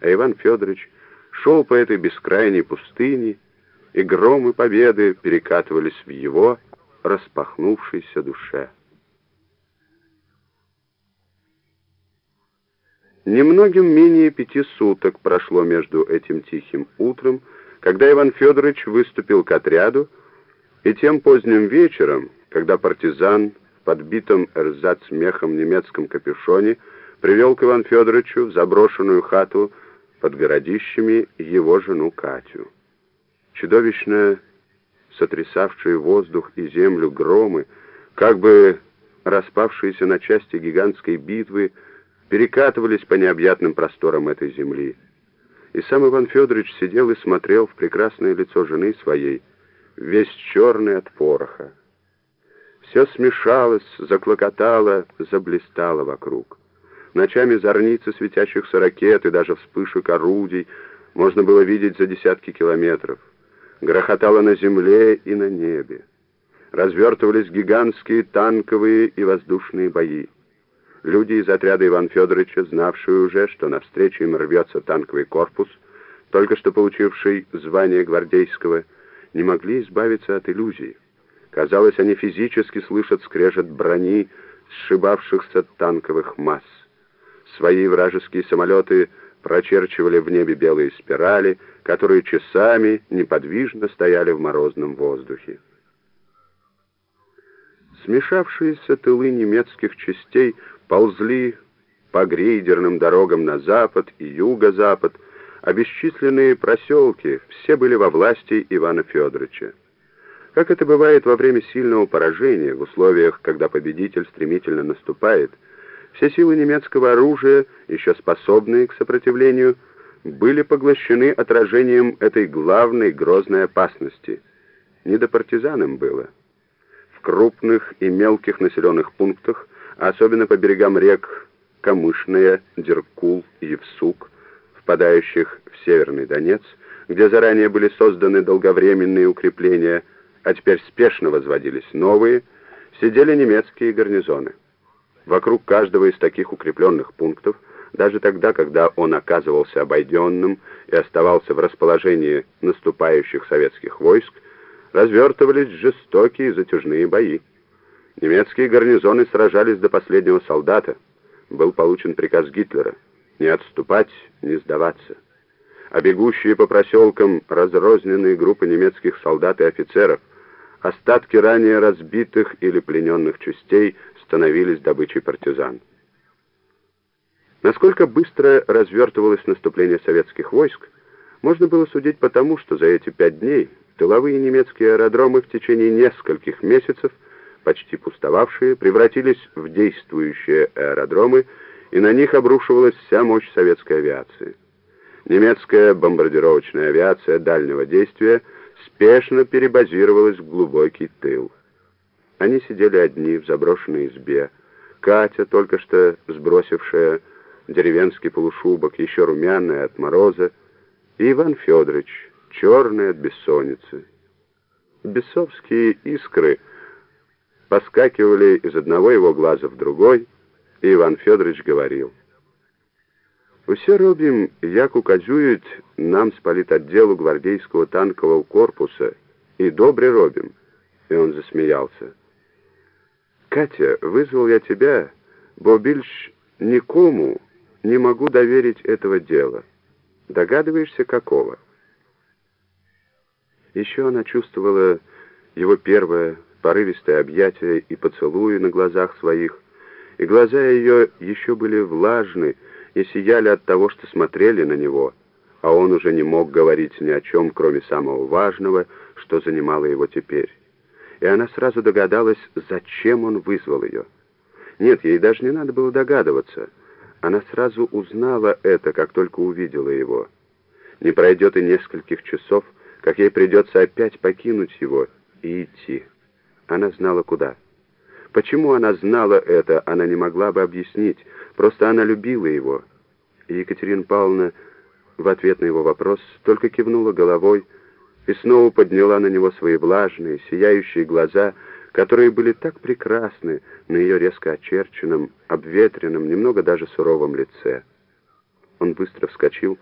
а Иван Федорович шел по этой бескрайней пустыне, и громы победы перекатывались в его распахнувшейся душе. Немногим менее пяти суток прошло между этим тихим утром, когда Иван Федорович выступил к отряду, и тем поздним вечером, когда партизан в подбитом эрзац-мехом немецком капюшоне привел к Ивану Федоровичу в заброшенную хату под городищами его жену Катю. Чудовищно сотрясавшие воздух и землю громы, как бы распавшиеся на части гигантской битвы, перекатывались по необъятным просторам этой земли. И сам Иван Федорович сидел и смотрел в прекрасное лицо жены своей, весь черный от пороха. Все смешалось, заклокотало, заблистало вокруг. Ночами зорницы светящихся ракет и даже вспышек орудий можно было видеть за десятки километров. Грохотало на земле и на небе. Развертывались гигантские танковые и воздушные бои. Люди из отряда Ивана Федоровича, знавшие уже, что навстречу им рвется танковый корпус, только что получивший звание гвардейского, не могли избавиться от иллюзий. Казалось, они физически слышат скрежет брони сшибавшихся танковых масс. Свои вражеские самолеты прочерчивали в небе белые спирали, которые часами неподвижно стояли в морозном воздухе. Смешавшиеся тылы немецких частей ползли по грейдерным дорогам на запад и юго-запад, а бесчисленные проселки все были во власти Ивана Федоровича. Как это бывает во время сильного поражения, в условиях, когда победитель стремительно наступает, все силы немецкого оружия, еще способные к сопротивлению, были поглощены отражением этой главной грозной опасности. Не до партизанам было. В крупных и мелких населенных пунктах особенно по берегам рек Камышная, Деркул и Евсук, впадающих в Северный Донец, где заранее были созданы долговременные укрепления, а теперь спешно возводились новые, сидели немецкие гарнизоны. Вокруг каждого из таких укрепленных пунктов, даже тогда, когда он оказывался обойденным и оставался в расположении наступающих советских войск, развертывались жестокие затяжные бои. Немецкие гарнизоны сражались до последнего солдата. Был получен приказ Гитлера не отступать, не сдаваться. А бегущие по проселкам разрозненные группы немецких солдат и офицеров, остатки ранее разбитых или плененных частей становились добычей партизан. Насколько быстро развертывалось наступление советских войск, можно было судить по тому, что за эти пять дней тыловые немецкие аэродромы в течение нескольких месяцев – почти пустовавшие, превратились в действующие аэродромы, и на них обрушивалась вся мощь советской авиации. Немецкая бомбардировочная авиация дальнего действия спешно перебазировалась в глубокий тыл. Они сидели одни в заброшенной избе. Катя, только что сбросившая деревенский полушубок, еще румяная от мороза, и Иван Федорович, черный от бессонницы. Бесовские искры — поскакивали из одного его глаза в другой, и Иван Федорович говорил. «Усе робим, як указують нам з политотделу гвардейского танкового корпуса, и добре робим». И он засмеялся. «Катя, вызвал я тебя, бо більш никому не могу доверить этого дела. Догадываешься, какого?» Еще она чувствовала его первое порывистые объятия и поцелуи на глазах своих, и глаза ее еще были влажны и сияли от того, что смотрели на него, а он уже не мог говорить ни о чем, кроме самого важного, что занимало его теперь. И она сразу догадалась, зачем он вызвал ее. Нет, ей даже не надо было догадываться. Она сразу узнала это, как только увидела его. Не пройдет и нескольких часов, как ей придется опять покинуть его и идти. Она знала куда. Почему она знала это, она не могла бы объяснить. Просто она любила его. И Екатерина Павловна в ответ на его вопрос только кивнула головой и снова подняла на него свои влажные, сияющие глаза, которые были так прекрасны на ее резко очерченном, обветренном, немного даже суровом лице. Он быстро вскочил,